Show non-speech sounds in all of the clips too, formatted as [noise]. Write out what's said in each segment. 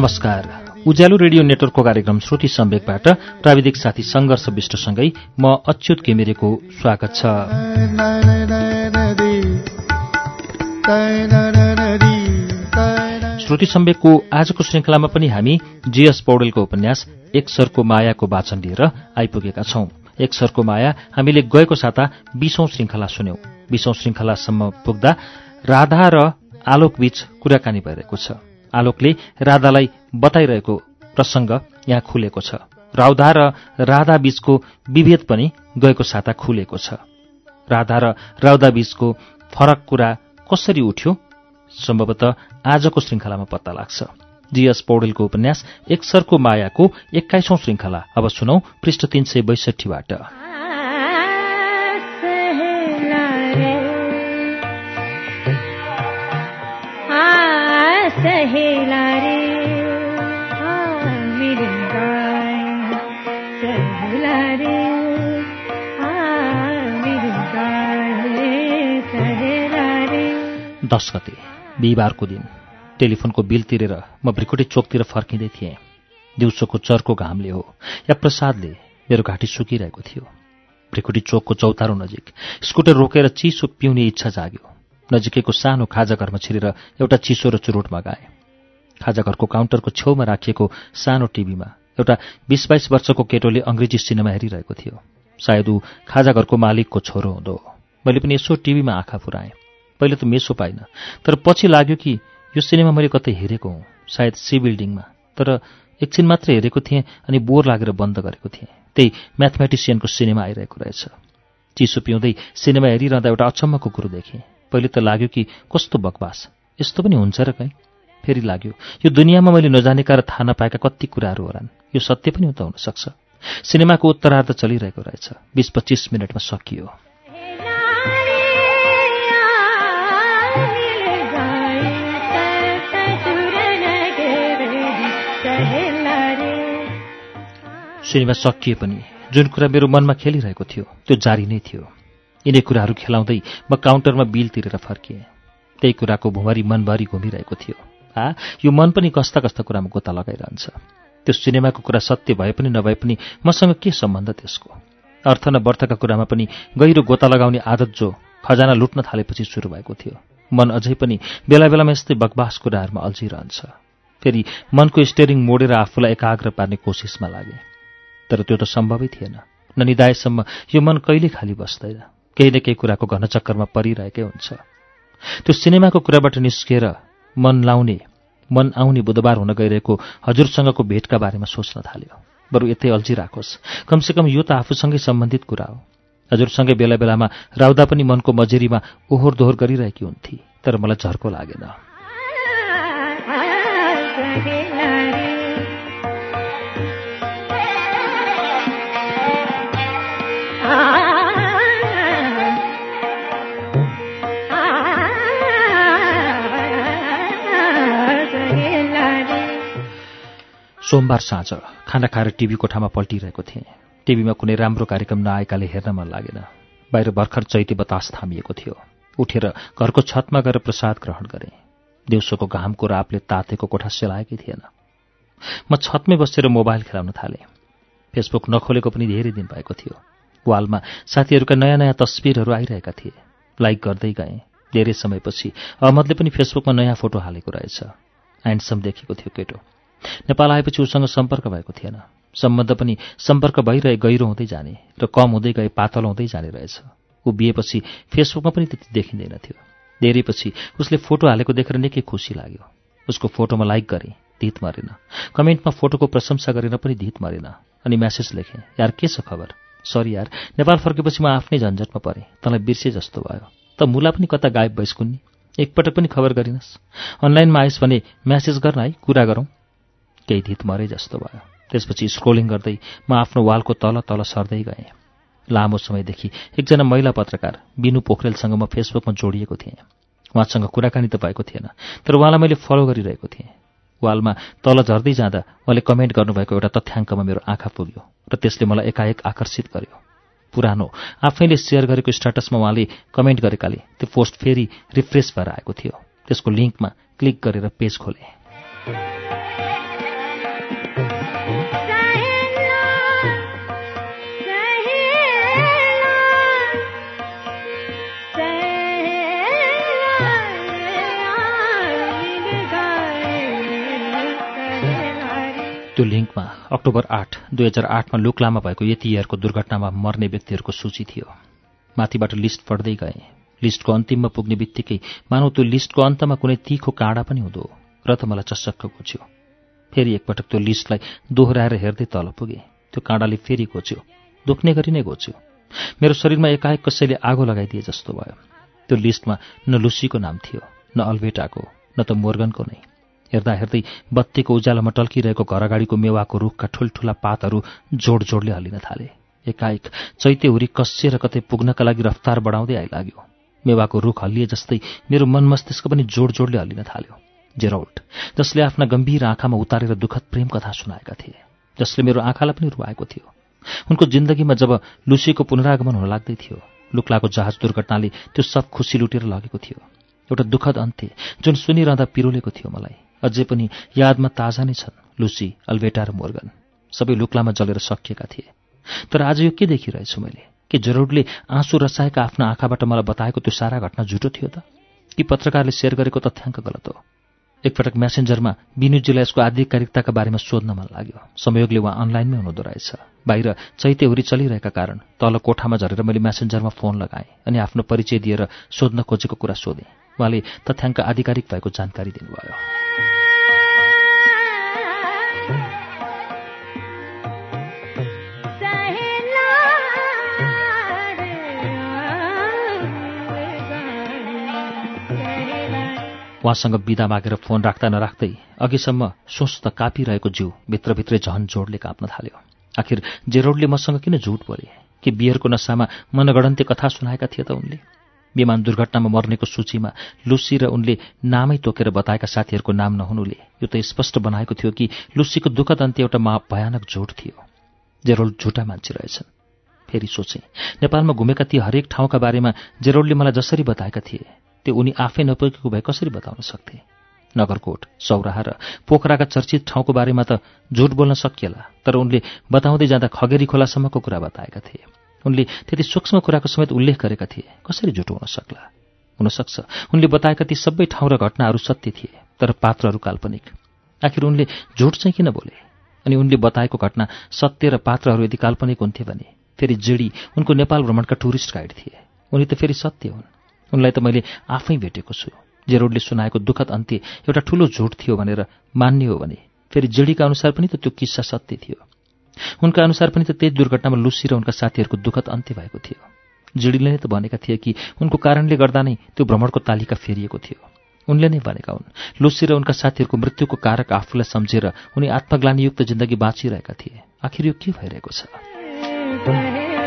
नमस्कार। उज्यालो रेडियो नेटवर्कको कार्यक्रम श्रुति सम्वेकबाट प्राविधिक साथी सङ्घर्ष विष्टसँगै म अच्युत केमिरेको स्वागत छ। श्रुति सम्वेकको आजको श्रृङ्खलामा पनि हामी जीएस पौडेलको उपन्यास एक सरको मायाको वाचन लिएर आइपुगेका छौं। एक सरको माया हामीले गएको साता बीसौं श्रृङ्खला सुन्यौं। बीसौं श्रृङ्खलासम्म पुग्दा राधा र आलोकबीच कुराकानी भइरहेको छ। आलोकले राधालाई बताइरहेको प्रसङ्ग यहाँ खुलेको छ। राउधा र राधा बीचको विभेद पनि गएको साता खुलेको छ। राधा र राउधा बीचको फरक कुरा कसरी उठ्यो? सम्भवतः आजको श्रृङ्खलामा पत्ता लाग्छ। जीएस पौडेलको उपन्यास एक सरको मायाको एक्काइसौं श्रृङ्खला। अब सुनौ पृष्ठ तीन सय बैसठीबाट। दस गते बिहिबारको दिन टेलिफोनको बिल तिरेर म भ्रिकुटी चोकतिर फर्किँदै थिएँ। दिउँसोको चर्को घामले हो या प्रसादले मेरो घाँटी सुकिरहेको थियो। भ्रिकुटी चोकको चौतारो नजिक स्कुटर रोकेर चिसो पिउने इच्छा जाग्यो। नजिकैको सानो खाजा घरमा छिरेर एउटा चिसो र चुरोट मगाएँ। खाजा घरको काउन्टरको छेउमा राखिएको सानो टिभीमा एउटा बिस बाइस वर्षको केटोले अङ्ग्रेजी सिनेमा हेरिरहेको थियो। सायद ऊ खाजा घरको मालिकको छोरो हुँदो मैले पनि यसो टिभीमा आँखा फुराएँ। पहिले त मेसो पाइनँ तर पछि लाग्यो कि यो सिनेमा मैले कतै हेरेको हुँ सायद सी बिल्डिङमा। तर एकछिन मात्र हेरेको थिएँ अनि बोर लागेर बन्द गरेको थिएँ। त्यही म्याथमेटिसियनको सिनेमा आइरहेको रहेछ। चिसो पिउँदै सिनेमा हेरिरहँदा एउटा अचम्मको कुरो देखेँ। पहिले त लाग्यो कि कस्तो बकवास। यस्तो पनि हुन्छ र कहीँ। फेरि लाग्यो यो दुनियाँमा मैले नजानेका र थाहा नपाएका कति कुराहरू होलान्। यो सत्य पनि त हुनसक्छ। सिनेमाको उत्तरार्ध चलिरहेको रहेछ। बिस पच्चिस मिनटमा सकियो। सिनेमा सकिए पनि। जुन कुरा मेरो मनमा खेलिरहेको थियो त्यो जारी नै थियो। यिनै कुराहरू खेलाउँदै म काउन्टरमा बिल तिरेर फर्किएँ। त्यही कुराको भुमरी मनभरि घुमिरहेको थियो। आ यो मन पनि कस्ता कस्ता कुरामा गोता लगाइरहन्छ। त्यो सिनेमाको कुरा सत्य भए पनि नभए पनि मसँग के सम्बन्ध त्यसको? अर्थ न बर्थका कुरामा पनि गहिरो गोता लगाउने आदत जो खजाना लुट्न थालेपछि सुरु भएको थियो। मन अझै पनि बेला बेलामा यस्तै बकवास कुराहरूमा अल्झिरहन्छ। फेरि मनको स्टेरिङ मोडेर आफूलाई एकाग्र पार्ने कोसिसमा लागे। तर त्यो त सम्भवै थिएन। ननिदायसम्म यो मन कहिले खाली बस्दैन। केही न केही कुराको घनचक्करमा परिरहेकै हुन्छ। त्यो सिनेमाको कुराबाट निस्किएर मन लाउने मन आउने बुधबार हुन गइरहेको हजुरसँगको भेटका बारेमा सोच्न थाल्यो। बरु यतै अल्झिराखोस्। कमसेकम यो त आफूसँगै सम्बन्धित कुरा हो। हजुरसँगै बेला बेलामा राउदा पनि मनको मजेरीमा ओहोर दोहोर गरिरहेकी हुन्थे तर मलाई झर्को लागेन। [laughs] सोमबार साँझ खाना खाएर टिभी कोठामा पल्टिरहेको थिएँ। टिभीमा कुनै राम्रो कार्यक्रम नआएकाले हेर्न मन लागेन। बाहिर भर्खर चैती बतास थामिएको थियो। उठेर घरको छतमा गएर प्रसाद ग्रहण गरेँ। दिउँसोको घामको रापले तातेको कोठा सेलाएकै थिएन। म छतमै बसेर मोबाइल खेलाउन थालेँ। फेसबुक नखोलेको पनि धेरै दिन भएको थियो। वालमा साथीहरूका नयाँ नयाँ तस्विरहरू आइरहेका थिए। लाइक गर्दै गएँ। धेरै समयपछि अहमदले पनि फेसबुकमा नयाँ फोटो हालेको रहेछ। ह्यान्डसम देखेको थियो केटो। नेपाल आएपछि उसँग सम्पर्क भएको थिएन। सम्बन्ध पनि सम्पर्क भइरहे गहिरो हुँदै जाने र कम हुँदै गए पातल हुँदै जाने रहेछ। ऊ बिएपछि फेसबुकमा पनि त्यति देखिँदैन थियो। धेरैपछि उसले फोटो हालेको देखेर निकै खुसी लाग्यो। उसको फोटोमा लाइक गरेँ धित मरेन। कमेन्टमा फोटोको प्रशंसा गरेर पनि धित मरेन। अनि म्यासेज लेखेँ यार के छ खबर? सरी यार नेपाल फर्केपछि म आफ्नै झन्झटमा परेँ। तँलाई बिर्से जस्तो भयो। त मुला पनि कता गायब भइस कुन्नी? एकपटक पनि खबर गरिनस्। अनलाइनमा आइस् भने म्यासेज गर्न है कुरा गरौँ। केही धित मरे जस्तो भयो। त्यसपछि स्क्रोलिङ गर्दै म आफ्नो वालको तल तल सर्दै गएँ। लामो समयदेखि एकजना महिला पत्रकार बिनु पोखरेलसँग म फेसबुकमा जोडिएको थिएँ। उहाँसँग कुराकानी त भएको थिएन तर उहाँलाई मैले फलो गरिरहेको थिएँ। वालमा तल झर्दै जाँदा उहाँले कमेन्ट गर्नुभएको एउटा तथ्याङ्कमा मेरो आँखा पुग्यो र त्यसले मलाई एकाएक आकर्षित गर्यो। पुरानो आफैले सेयर गरेको स्ट्याटसमा उहाँले कमेन्ट गरेकाले त्यो पोस्ट फेरि रिफ्रेस भएर आएको थियो। त्यसको लिङ्कमा क्लिक गरेर पेज खोलेँ। त्यो लिङ्कमा अक्टोबर आठ दुई हजार आठमा लुक्लामा भएको यतिहरूको दुर्घटनामा मर्ने व्यक्तिहरूको सूची थियो। माथिबाट लिस्ट पढ्दै गए। लिस्टको अन्तिममा पुग्ने बित्तिकै मानव त्यो लिस्टको अन्तमा कुनै तिखो काँडा पनि हुँदो र त मलाई चस्सक्क गोच्यो फेरि एकपटक त्यो लिस्टलाई दोहोऱ्याएर हेर्दै तल पुगे। त्यो काँडाले फेरि घोच्यो दुख्ने गरी नै घोच्यो मेरो शरीरमा एकाएक कसैले आगो लगाइदिए जस्तो भयो। त्यो लिस्टमा न लुसीको नाम थियो न अल्बेटाको न त मोर्गनको नै। हेर्दा हेर्दै बत्तीको उज्यालोमा टल्किरहेको घर अगाडिको मेवाको रुखका ठुल्ठुला पातहरू जोड जोडले हल्लिन थाले। एकाएक चैते हुरी कसिएर कतै पुग्नका लागि रफ्तार बढाउँदै आइलाग्यो। मेवाको रुख हल्लिए जस्तै मेरो मन मस्तिष्क पनि जोड जोडले हल्लिन थाल्यो। जेरोल्ट जसले आफ्ना गम्भीर आँखामा उतारेर दुःखद प्रेम कथा सुनाएका थिए जसले मेरो आँखालाई पनि रुवाएको थियो। उनको जिन्दगीमा जब लुसीको पुनरागमन हुन लाग्दै थियो लुक्लाको जहाज दुर्घटनाले त्यो सब खुसी लुटेर लगेको थियो। एउटा दुःखद अन्त्य जुन सुनिरहँदा पिरोलेको थियो मलाई। अझै पनि यादमा ताजा नै छन् लुसी अल्बेटा र मोर्गन सबै लुक्लामा जलेर सकिएका थिए। तर आज यो के देखिरहेछु मैले? कि जरुडले आँसु रसाएका आफ्ना आँखाबाट मलाई बताएको त्यो सारा घटना झुटो थियो त? कि पत्रकारले सेयर गरेको तथ्याङ्क गलत हो? एकपटक म्यासेन्जरमा विनुजीलाई यसको आधिकारिकताका बारेमा सोध्न मन लाग्यो। संयोगले उहाँ अनलाइनमै हुनुहुँदो रहेछ। बाहिर चैतेहुरी चलिरहेका कारण तल कोठामा झरेर मैले म्यासेन्जरमा फोन लगाएँ अनि आफ्नो परिचय दिएर सोध्न खोजेको कुरा सोधेँ। उहाँले तथ्याङ्क आधिकारिक भएको जानकारी दिनुभयो। उहाँसँग बिदा मागेर फोन राख्दा नराख्दै अघिसम्म सोच त कापिरहेको जिउ भित्रभित्रै झन जोडले काप्न थाल्यो। आखिर जेरोडले मसँग किन झुट बोले? कि बियरको नसामा मनगणन्ते कथा सुनाएका थिए त उनले? विमान दुर्घटनामा मर्नेको सूचीमा लुसी र उनले नामै तोकेर बताएका साथीहरूको नाम नहुनुले यो त स्पष्ट बनाएको थियो कि लुसीको दुःखद अन्त्य एउटा मा भयानक झुट थियो। जेरोल्ड झुटा मान्छे रहेछन्। फेरि सोचे नेपालमा घुमेका ती हरेक ठाउँका बारेमा जेरोल्डले मलाई जसरी बताएका थिए त्यो उनी आफै नपुगेको भए कसरी बताउन सक्थे? नगरकोट सौराहा र पोखराका चर्चित ठाउँको बारेमा त झुट बोल्न सकिएला तर उनले बताउँदै जाँदा खगेरी खोलासम्मको कुरा बताएका थिए। उनले त्यति सूक्ष्म कुराको समेत उल्लेख गरेका थिए कसरी झुटो हुन सक्ला? हुनसक्छ उनले बताएका ती सबै ठाउँ र घटनाहरू सत्य थिए तर पात्रहरू काल्पनिक। आखिर उनले झुट चाहिँ किन बोले? अनि उनले बताएको घटना सत्य र पात्रहरू यदि काल्पनिक हुन्थे भने फेरि जिडी उनको नेपाल भ्रमणका टुरिस्ट गाइड थिए। उनी त फेरि सत्य हुन्। उनलाई त मैले आफै भेटेको छु। जेरोडले सुनाएको दुःखद अन्त्य एउटा ठूलो झुट थियो भनेर मान्ने हो भने फेरि जेडीका अनुसार पनि त त्यो किस्सा सत्य थियो। उनका अनुसार पनि त त्यही दुर्घटनामा लुसी र उनका साथीहरूको दुःखद अन्त्य भएको थियो। जेडीले नै त भनेका थिए कि उनको कारणले गर्दा नै त्यो भ्रमणको तालिका फेरिएको थियो। उनले नै भनेका हुन् लुसी र उनका साथीहरूको मृत्युको कारक आफूलाई सम्झेर उनी आत्मग्लानीयुक्त जिन्दगी बाँचिरहेका थिए। आखिर यो के भइरहेको छ?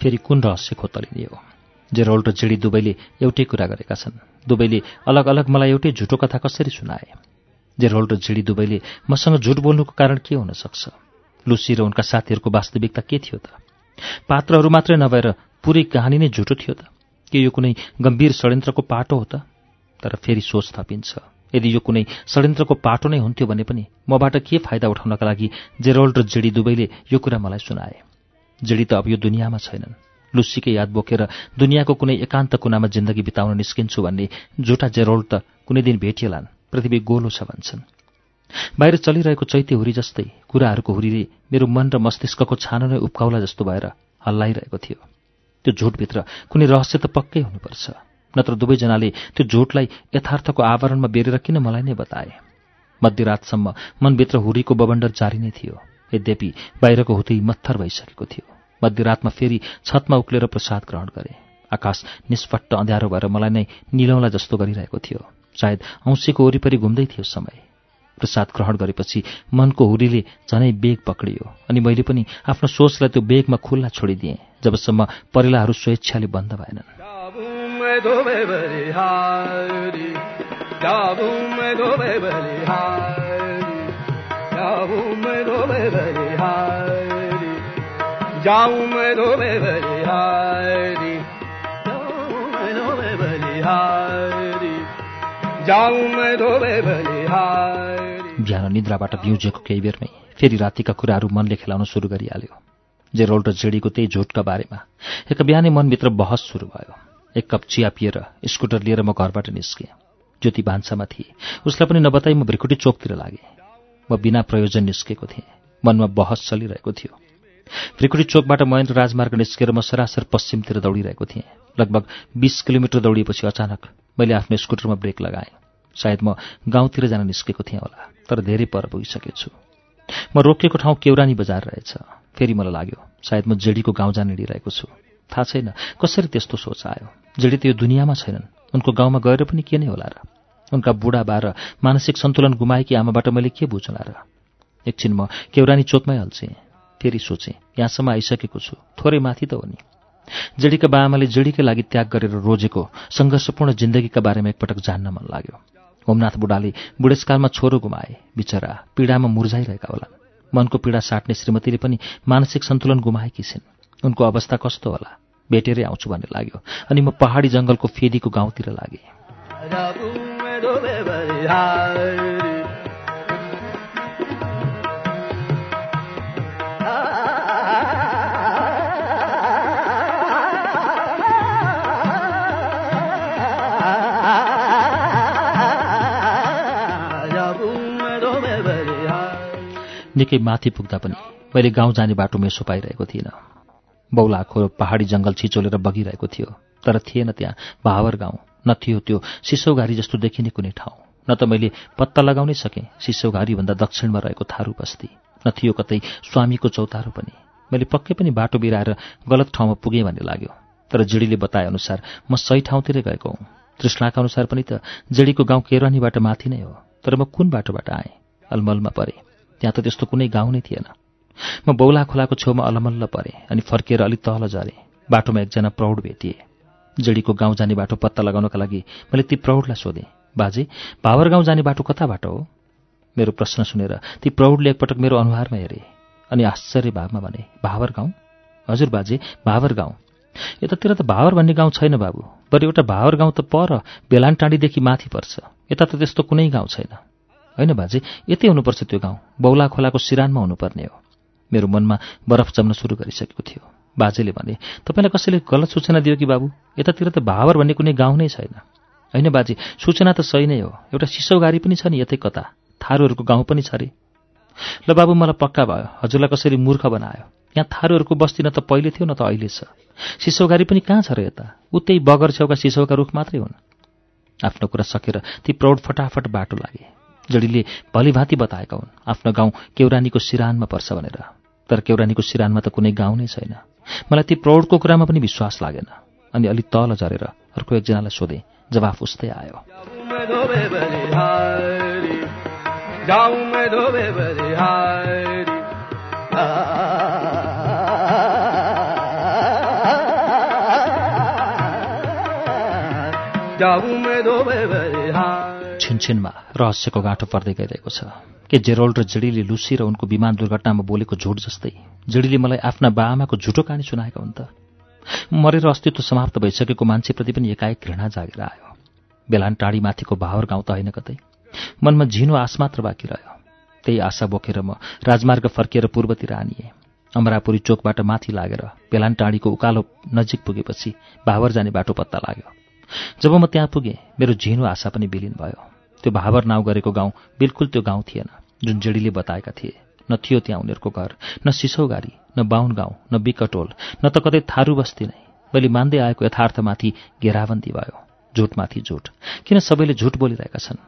फेरि कुन रहस्य खोतलिने हो जेरोल्ड र जिडी दुवैले एउटै कुरा गरेका छन्। दुवैले अलग अलग मलाई एउटै झुटो कथा कसरी सुनाए? जेरोल्ड र जिडी दुवैले मसँग झुट बोल्नुको कारण के हुन सक्छ? लुसी र उनका साथीहरूको वास्तविकता के थियो त? पात्रहरू मात्रै नभएर पुरै कहानी नै झुटो थियो त? के यो कुनै गम्भीर षड्यन्त्रको पाटो हो त? तर फेरि सोच थपिन्छ। यदि यो कुनै षड्यन्त्रको पाटो नै हुन्थ्यो भने पनि मबाट के फाइदा उठाउनका लागि जेरोल्ड र जिडी दुवैले यो कुरा मलाई सुनाए? जेडी त अब यो दुनियाँमा छैनन्। लुसीकै याद बोकेर दुनियाँको कुनै एकान्त कुनामा जिन्दगी बिताउन निस्किन्छु भन्ने झुटा जेरोल्ड त कुनै दिन भेटिएलान् पृथ्वी गोलो छ भन्छन्। बाहिर चलिरहेको चैत्य हुरी जस्तै कुराहरूको हुरीले मेरो मन र मस्तिष्कको छानो नै उप्काउला जस्तो भएर हल्लाइरहेको थियो। त्यो झुटभित्र कुनै रहस्य त पक्कै हुनुपर्छ। नत्र दुवैजनाले त्यो झुटलाई यथार्थको आवरणमा बेरेर किन मलाई नै बताए? मध्यरातसम्म मनभित्र हुरीको बबन्डर जारी नै थियो। यद्यपि बाहिरको हुती मत्थर भइसकेको थियो। मध्यरातमा फेरि छतमा उक्लेर प्रसाद ग्रहण गरे। आकाश निष्पट्ट अँध्यारो भएर मलाई नै निलौला जस्तो गरिरहेको थियो। सायद औँसीको वरिपरि घुम्दै थियो समय। प्रसाद ग्रहण गरेपछि मनको हुरीले झनै बेग पक्रियो अनि मैले पनि आफ्नो सोचलाई त्यो बेगमा खुल्ला छोडिदिएँ जबसम्म परिलाहरू स्वेच्छाले बन्द भएनन्। जाऊं मैं बलिहारी जाऊं मैं धोबे बलिहारी बिहान निद्राबाट बिउजेको केही बेरमै फेरि रातिका कुराहरू मनले खेलाउन सुरु गरिहाल्यो। जेरोल्ड र जेडीको त्यही झुटका बारेमा एक बिहानै मनभित्र बहस सुरु भयो। एक कप चिया पिएर स्कुटर लिएर म घरबाट निस्केँ। ज्योति भान्सामा थिए। उसलाई पनि नबताई म भ्रिकुटी चोकतिर लागेँ। म बिना प्रयोजन निस्केको थिएँ। मनमा बहस चलिरहेको थियो। भ्रिकुटी चोकबाट महेन्द्र राजमार्ग निस्केर म सरासर पश्चिमतिर दौडिरहेको थिएँ। लगभग बिस किलोमिटर दौडिएपछि अचानक मैले आफ्नो स्कुटरमा ब्रेक लगाएँ। सायद म गाउँतिर जान निस्केको थिएँ होला तर धेरै पर पुगिसकेछु म रोकिएको ठाउँ केौरानी बजार रहेछ। फेरि मलाई लाग्यो सायद म जेडीको गाउँ जान हिँडिरहेको छु। थाहा छैन कसरी त्यस्तो सोच आयो? जेडी त यो दुनियाँमा छैनन्। उनको गाउँमा गएर पनि के नै होला र? उनका बुढाबा र मानसिक सन्तुलन गुमाएकी आमाबाट मैले के बुझ्ला र? एकछिन म केौरानी चोकमै हल्छेँ। फेरि सोचेँ यहाँसम्म आइसकेको छु। थोरै माथि त हो नि। जेडीका बाआमाले जेडीकै लागि त्याग गरेर रोजेको सङ्घर्षपूर्ण जिन्दगीका बारेमा एकपटक जान्न मन लाग्यो। होमनाथ बुढाले बुढेसकालमा छोरो गुमाए। बिचरा पीडामा मुर्झाइरहेका होलान्। मनको पीडा साट्ने श्रीमतीले पनि मानसिक सन्तुलन गुमाएकी छिन्। उनको अवस्था कस्तो होला? भेटेरै आउँछु भन्ने लाग्यो। अनि म पहाडी जङ्गलको फेदीको गाउँतिर लागेँ। निकै माथि पुग्दा पनि मैले गाउँ जाने बाटो मेसो पाइरहेको थिइनँ। बौलाखो पहाडी जङ्गल छिचोलेर बगिरहेको थियो तर थिएन त्यहाँ भावर गाउँ। न थियो त्यो सिसौघारी जस्तो देखिने कुनै ठाउँ। न त मैले पत्ता लगाउनै सकेँ सिसौघारीभन्दा दक्षिणमा रहेको थारू बस्ती। न थियो कतै स्वामीको चौतारो पनि। मैले पक्कै पनि बाटो बिराएर गलत ठाउँमा पुगेँ भन्ने लाग्यो। तर जिडीले बताएअनुसार म सही ठाउँतिरै गएको हुँ। तृष्णाका अनुसार पनि त जेडीको गाउँ केरानीबाट माथि नै हो। तर म कुन बाटोबाट आएँ? अलमलमा परेँ। त्यहाँ त त्यस्तो कुनै गाउँ नै थिएन। म बौला खोलाको छेउमा अलमल्ल परेँ अनि फर्किएर अलिक तल झरेँ। बाटोमा एकजना प्रौढ भेटिए। जेडीको गाउँ जाने बाटो पत्ता लगाउनका लागि मैले ती प्रौढलाई सोधेँ बाजे भावर गाउँ जाने बाटो कताबाट हो? मेरो प्रश्न सुनेर ती प्रौढले एकपटक मेरो अनुहारमा हेरे अनि आश्चर्य भावमा भने भावर गाउँ? हजुर बाजे भावर गाउँ। यतातिर त भावर भन्ने गाउँ छैन बाबु बरु एउटा भावर गाउँ त पर बेलान टाँडीदेखि माथि पर्छ। यता त त्यस्तो कुनै गाउँ छैन। होइन बाजे यतै हुनुपर्छ त्यो गाउँ। बौला खोलाको सिरानमा हुनुपर्ने हो मेरो मनमा बरफ जम्न सुरु गरिसकेको थियो। बाजेले भने तपाईँलाई कसैले गलत सूचना दियो कि बाबु? यतातिर त भावर भन्ने कुनै गाउँ नै छैन। होइन बाजे सूचना त सही नै हो। एउटा सिसौगारी पनि छ नि यतै कता। थारूहरूको गाउँ पनि छ अरे ल बाबु मलाई पक्का भयो। हजुरलाई कसरी मूर्ख बनायो। यहाँ थारूहरूको बस्ती न त पहिले थियो न त अहिले छ। सिसौगारी पनि कहाँ छ र यता? उतै बगर छेउका सिसौका रुख मात्रै हुन्। आफ्नो कुरा सकेर ती प्रौढ फटाफट बाटो लागे। जडीले भलिभाँति बताएका हुन् आफ्नो गाउँ केौरानीको सिरानमा पर्छ भनेर। तर केौरानीको सिरानमा त कुनै गाउँ नै छैन। मलाई ती प्रौढको कुरामा पनि विश्वास लागेन। अनि अलि तल झरेर अर्को एकजनालाई सोधेँ जवाफ उस्तै आयो। छिनछिनमा रहस्यको गाँठो पर्दै गइरहेको छ। के जेरोल्ड र जेडीले लुसी र उनको विमान दुर्घटनामा बोलेको झुट जस्तै। जेडीले मलाई आफ्ना बाआमाको झुटो कहानी सुनाएका हुन् त। मरेर अस्तित्व समाप्त भइसकेको मान्छेप्रति पनि एकाएक घृणा जागेर आयो। बेलान टाढी माथिको भावर गाउँ त होइन कतै। मनमा झिनो आश मात्र बाँकी रह्यो। त्यही आशा बोकेर म राजमार्ग फर्किएर पूर्वतिर आनिएँ। अमरापुरी चोकबाट माथि लागेर बेलान टाढीको उकालो नजिक पुगेपछि भावर जाने बाटो पत्ता लाग्यो। जब म त्यहाँ पुगेँ मेरो झिनो आशा पनि विलिन भयो। त्यो भावर नाउँ गरेको गाउँ बिल्कुल त्यो गाउँ थिएन। जुन जेडीले बताएका थिए। न थियो त्यहाँ उनीहरूको घर न सिसौगारी न बाहुन गाउँ न बिकटोल न त कतै थारू बस्ती नै। मैले मान्दै आएको यथार्थमाथि घेराबन्दी भयो झुटमाथि झुट किन सबैले झुट बोलिरहेका छन्?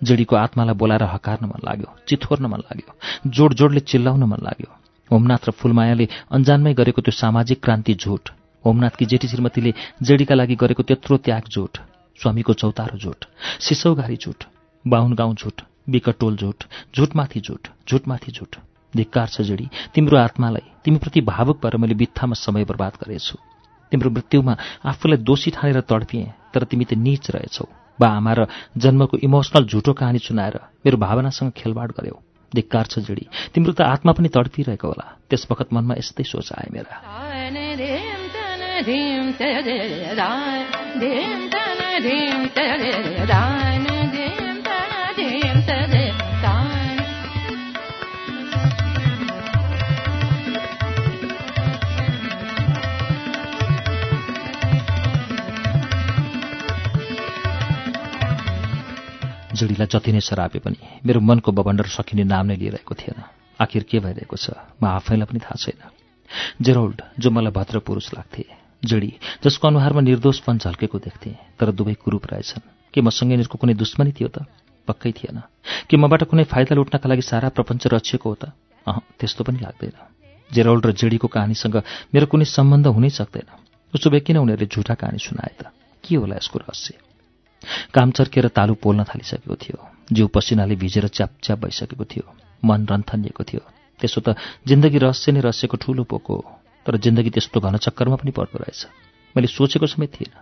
जेडीको आत्मालाई बोलाएर हकार्न मन लाग्यो चिथोर्न मन लाग्यो जोड जोडले चिल्लाउन मन लाग्यो। होमनाथ र फुलमायाले अन्जानमै गरेको त्यो सामाजिक क्रान्ति झुट होमनाथकी जेठी श्रीमतीले जेडीका लागि गरेको त्यत्रो त्याग झुट स्वामीको चौतारो झुट सिसौघारी झुट बाहुन गाउँ झुट बिकटोल झुट झुटमाथि झुट झुटमाथि झुट धिक्कार छ जेडी तिम्रो आत्मालाई तिमीप्रति भावुक भएर मैले बित्थामा समय बर्बाद गरेछु तिम्रो मृत्युमा आफूलाई दोषी ठानेर तडपिएँ तर तिमी त निच रहेछौ बा आमा र जन्मको इमोसनल झुटो कहानी सुनाएर मेरो भावनासँग खेलबाड गर्यौ धिक्कार छ जेडी तिम्रो त आत्मा पनि तडपिरहेको होला त्यस वखत मनमा यस्तै सोच आए मेरा जिडीलाई जति नै सरापे पनि मेरो मनको बबन्डर सकिने नाम नै लिइरहेको थिएन। आखिर के भइरहेको छ म आफैलाई पनि थाहा छैन। जेरोल्ड जो मलाई भद्र पुरुष लाग्थे जिडी जसको अनुहारमा निर्दोषपन झल्केको देख्थे तर दुवै कुरूप रहेछन्। के मसँग यिनीहरूको कुनै दुश्मनी थियो त? पक्कै थिएन। के मबाट कुनै फाइदा लुट्नका लागि सारा प्रपञ्च रचिएको हो त? अह त्यस्तो पनि लाग्दैन। जेरोल्ड र जिडीको कहानीसँग मेरो कुनै सम्बन्ध हुनै सक्दैन। उसो भए किन उनीहरूले झुठा कहानी सुनाए त? के होला यसको रहस्य? काम चर्केर तालु पोल्न थालिसकेको थियो। जिउ पसिनाले भिजेर च्यापच्याप भइसकेको थियो। मन रन्थनिएको थियो। त्यसो त जिन्दगी रहस्य नै रहस्यको ठूलो पोको हो। तर जिन्दगी त्यस्तो घन चक्करमा पनि पर्दो रहेछ। मैले सोचेको समेत थिएन।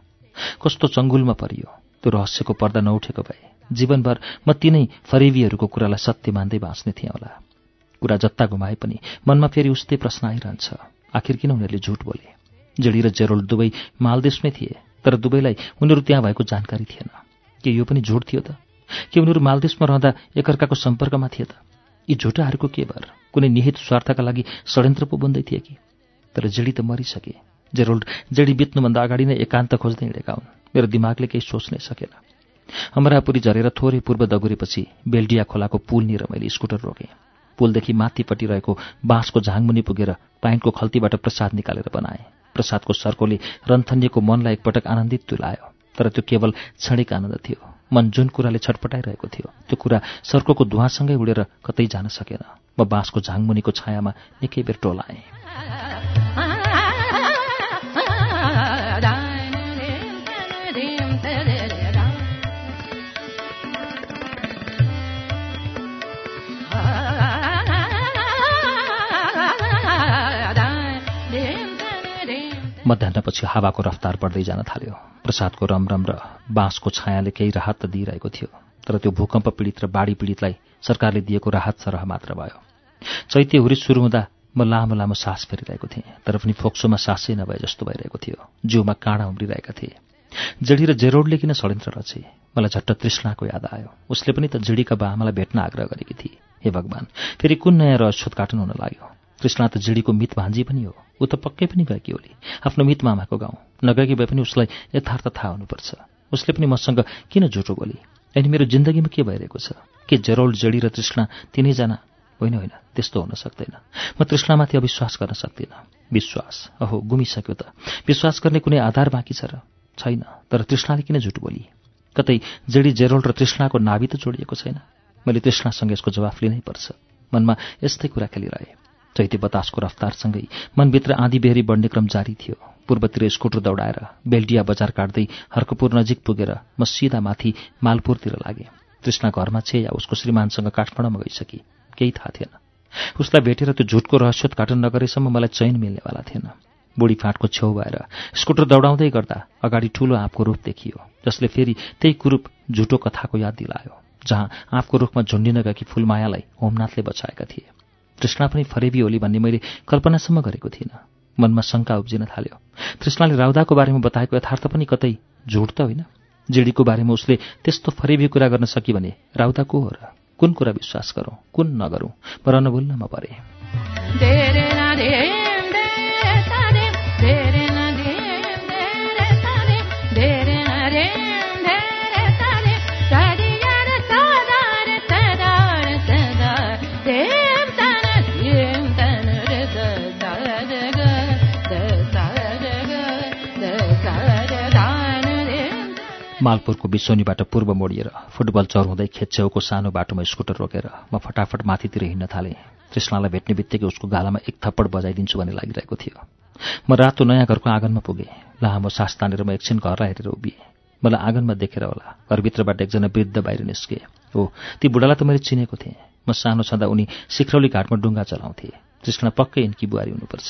कस्तो चङ्गुलमा परियो। त्यो रहस्यको पर्दा नउठेको भए। जीवनभर म तिनै फरेबीहरूको कुरालाई सत्य मान्दै बाँच्ने थिएँ होला। कुरा जत्ता गुमाए पनि मनमा फेरि उस्तै प्रश्न आइरहन्छ। आखिर किन उनीहरूले झुट बोले? जेडी र जेरोल्ड दुवै मालदेशमै थिए। तर दुवैलाई उनीहरू त्यहाँ भएको जानकारी थिएन। के यो पनि झुट थियो त? के उनीहरू मालदेशमा रहँदा एकअर्काको सम्पर्कमा थिए त? यी झुटाहरूको के भर? कुनै निहित स्वार्थका लागि षड्यन्त्र पो बुन्दै थिए कि? तर जेडी त मरिसके। जेरोल्ड जेडी बित्नुभन्दा अगाडि नै एकान्त खोज्दै हिँडेका हुन्। मेरो दिमागले केही सोच्नै सकेन। अमरापुरी झरेर थोरै पूर्व दगुरेपछि बेल्डिया खोलाको पुलनिर मैले स्कुटर रोकेँ। पुलदेखि माथिपट्टि रहेको बाँसको झाङमुनि पुगेर पाइनको खल्तीबाट प्रसाद निकालेर बनाए। प्रसादको सर्कोले रन्थनिएको मनलाई एकपटक आनन्दित तुलायो। तर त्यो केवल क्षणिक आनन्द थियो। मन जुन कुराले छटपटाइरहेको थियो त्यो कुरा सर्कोको धुवासँगै उडेर कतै जान सकेन। म बाँसको झाङमुनिको छायामा निकै बेर टोलाएँ। मध्याहपछि हावाको रफ्तार बढ्दै जान थाल्यो। प्रसादको रमरम र बाँसको छायाले केही राहत त दिइरहेको थियो तर त्यो भूकम्प पीडित र बाढी पीडितलाई सरकारले दिएको राहत सरह मात्र भयो। चैत्य हुरी सुरु हुँदा म लामो लामो सास फेरिरहेको थिएँ तर पनि फोक्सोमा सासै नभए जस्तो भइरहेको थियो। जिउमा काँडा उम्रिरहेका थिए। जेडी र जेरोडले किन षड्यन्त्र रचे? मलाई झट्ट तृष्णाको याद आयो। उसले पनि त जेडीका बामालाई भेट्न आग्रह गरेकी थिए। हे भगवान् फेरि कुन नयाँ रहस्य उद्घाटन हुन लाग्यो? तृष्णा त जेडीको मित भान्जी पनि हो। ऊ त पक्कै पनि गएकी होली आफ्नो मित मामाको गाउँ। नगएकी भए पनि उसलाई यथार्थ थाहा हुनुपर्छ। उसले पनि मसँग किन झुटो बोली? अनि मेरो जिन्दगीमा के भइरहेको छ? के जेरोल्ड जेडी र तृष्णा तिनैजना? होइन होइन त्यस्तो हुन सक्दैन। म तृष्णामाथि अविश्वास गर्न सक्दिनँ। विश्वास। अहो गुमिसक्यो त। विश्वास गर्ने कुनै आधार बाँकी छ र? छैन। तर तृष्णाले किन झुट बोली? कतै जेडी जेरोल्ड र तृष्णाको नाभि त जोडिएको छैन? मैले तृष्णासँग यसको जवाफ लिनै पर्छ। मनमा यस्तै कुरा खेलिरहे। चैते बतासको रफ्तारसँगै मनभित्र आँधी बेहरी बढ्ने क्रम जारी थियो। पूर्वतिर स्कुटर दौडाएर बेल्टिया बजार काट्दै हर्कपुर नजिक पुगेर म सिधा माथि मालपुरतिर लागेँ। तृष्णा घरमा छे या उसको श्रीमानसँग काठमाडौँमा गइसकी? केही थाहा थिएन। उसलाई भेटेर त्यो झुटको रहस्योद्घाटन नगरेसम्म मलाई चैन मिल्नेवाला थिएन। बुढी फाँटको छेउ भएर स्कुटर दौडाउँदै गर्दा अगाडि ठूलो आँपको रूप देखियो जसले फेरि त्यही कुरूप झुटो कथाको याद दिलायो जहाँ आँपको रूखमा झुन्डिन गएकी फुलमायालाई होमनाथले बचाएका थिए। तृष्णा पनि फरेबी होली भन्ने मैले कल्पनासम्म गरेको थिइनँ। मनमा शङ्का उब्जिन थाल्यो। तृष्णाले राउदाको बारेमा बताएको यथार्थ पनि कतै झुट त होइन। जेडीको बारेमा उसले त्यस्तो फरेबी कुरा गर्न सकि भने राउदा को हो र? कुन कुरा विश्वास गरौँ कुन नगरौँ? म रनबुल्नमा परे मालपुरको बिसोनीबाट पूर्व मोडिएर फुटबल चौर हुँदै खेतछेउको सानो बाटोमा स्कुटर रोकेर म फटाफट माथितिर हिँड्न थालेँ। तृष्णालाई भेट्ने बित्तिकै उसको गालामा एक थप्पड बजाइदिन्छु भन्ने लागिरहेको थियो। म रातो नयाँ घरको आँगनमा पुगेँ। लामो सास तानेर म एकछिन घरलाई हेरेर उभिएँ। मलाई आँगनमा देखेर होला। घरभित्रबाट एकजना वृद्ध बाहिर निस्के। हो ती बुढालाई त मैले चिनेको थिएँ। म सानो छँदा उनी सिख्रौली घाटमा डुङ्गा चलाउँथे। तृष्णा पक्कै यिनकी बुहारी हुनुपर्छ।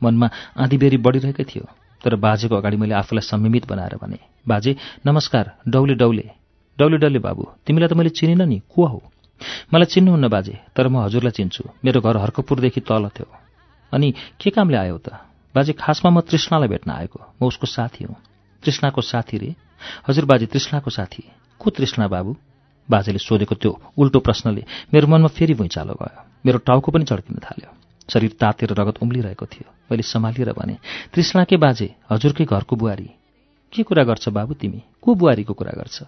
मनमा आँधीबेरी बढिरहेकै थियो। तर बाजेको अगाडि मैले आफूलाई संयमित बनाएर भने बाजे नमस्कार डौले डौले। डौले डौले बाबु तिमीलाई त मैले चिनिनँ नि को हौ? मलाई चिन्नुहुन्न बाजे तर म हजुरलाई चिन्छु। मेरो घर हर्कपुरदेखि तल थियो। अनि के कामले आयो त? बाजे खासमा म तृष्णालाई भेट्न आएको। म उसको साथी हुँ। तृष्णाको साथी रे? हजुर बाजे तृष्णाको साथी। को तृष्णा बाबु? बाजेले सोधेको त्यो उल्टो प्रश्नले मेरो मनमा फेरि भुइँचालो गयो। मेरो टाउको पनि चड्किन थाल्यो। शरीर तातेर रगत उम्लिरहेको थियो। मैले सम्हालिएर भने तृष्णाकै बाजे हजुरकै घरको बुहारी। के कुरा गर्छ बाबु तिमी? को बुहारीको कुरा गर्छ?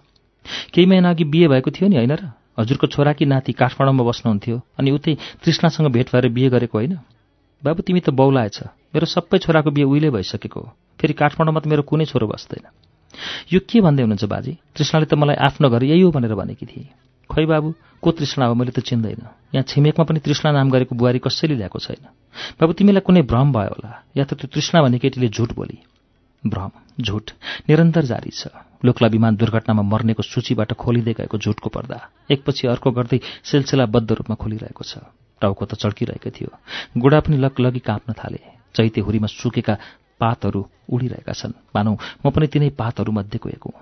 केही महिना अघि बिहे भएको थियो नि होइन र? हजुरको छोराकी नाति काठमाडौँमा बस्नुहुन्थ्यो अनि उतै तृष्णासँग भेट भएर बिहे गरेको होइन? बाबु तिमी त बौलाएछ मेरो सबै छोराको बिहे उहिले भइसकेको हो। फेरि काठमाडौँमा त मेरो कुनै छोरो बस्दैन। यो के भन्दै हुनुहुन्छ बाजी? तृष्णाले त मलाई आफ्नो घर यही हो भनेर भनेकी थिए। खै बाबु? को तृष्णा हो? मैले त चिन्दैन। यहाँ छिमेकमा पनि तृष्णा नाम गरेको बुहारी कसैले ल्याएको छैन। बाबु तिमीलाई कुनै भ्रम भयो होला? या त त्यो तृष्णा भन्ने केटीले झुट बोली? भ्रम झुट निरन्तर जारी छ। लोकला विमान दुर्घटनामा मर्नेको सूचीबाट खोलिँदै गएको झुटको पर्दा। एकपछि अर्को गर्दै सिलसिलाबद्ध रूपमा खोलिरहेको छ। टाउको त चड्किरहेको थियो। गुडा पनि लगलगी काँप्न थाले। चैते हुरीमा सुकेका पातहरू उडिरहेका छन्। मानौ म पनि तिनै एक हुँ।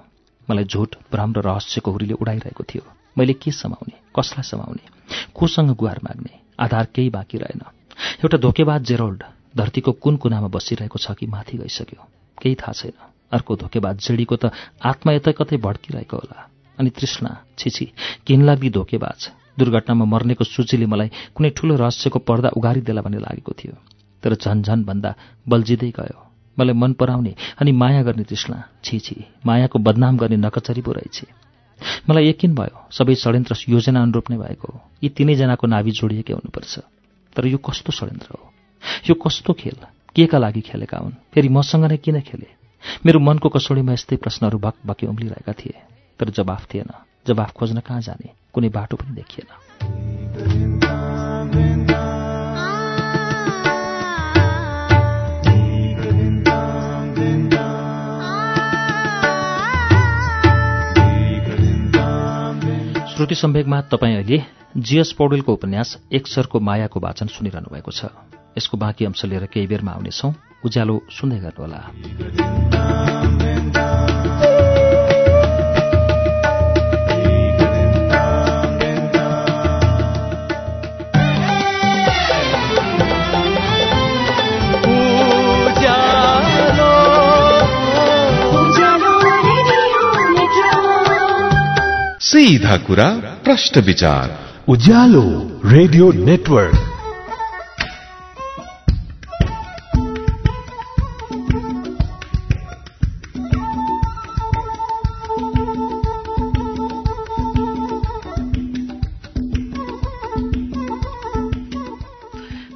मलाई झुट भ्रम र रहस्यको हुरीले उडाइरहेको थियो। मैले के समाउने? कसलाई समाउने? कोसँग गुहार माग्ने? आधार केही बाँकी रहेन। एउटा धोकेबाज जेरोल्ड धरतीको कुन कुनामा बसिरहेको छ कि माथि गइसक्यो? केही थाहा छैन। अर्को धोकेबाज जेडीको त आत्मा यतै कतै भड्किरहेको होला। अनि तृष्णा छिछि घिनलाग्दी धोकेबाज। दुर्घटनामा मर्नेको सूचीले मलाई कुनै ठूलो रहस्यको पर्दा उगारिदेला भन्ने लागेको थियो। तर झन भन्दा बल्झिँदै गयो। मलाई मन पराउने अनि माया गर्ने तृष्णा छि छि मायाको बदनाम गर्ने नकचरी पो रहेछ। मलाई यकिन भयो सबै षड्यन्त्र योजना अनुरूप नै भएको हो। यी तिनैजनाको नाभि जोडिएकै हुनुपर्छ। तर यो कस्तो षड्यन्त्र हो? यो कस्तो खेल? के का लागि खेलेका हुन्? फेरि मसँग नै किन खेले? मेरो मनको कसोडीमा यस्तै प्रश्नहरू भक भके उम्लिरहेका थिए तर जवाफ थिएन। जवाफ खोज्न कहाँ जाने? कुनै बाटो पनि देखिएन। श्रुति सम्वेगमा तपाईँ अहिले जीएस पौडेलको उपन्यास एकसरको मायाको वाचन सुनिरहनु भएको छ। यसको बाँकी अंश लिएर केही बेरमा आउनेछौ। उज्यालो सुन्दै गर्नुहोला। सीधा कुरा प्रश्न विचार। Ujyalo radio network.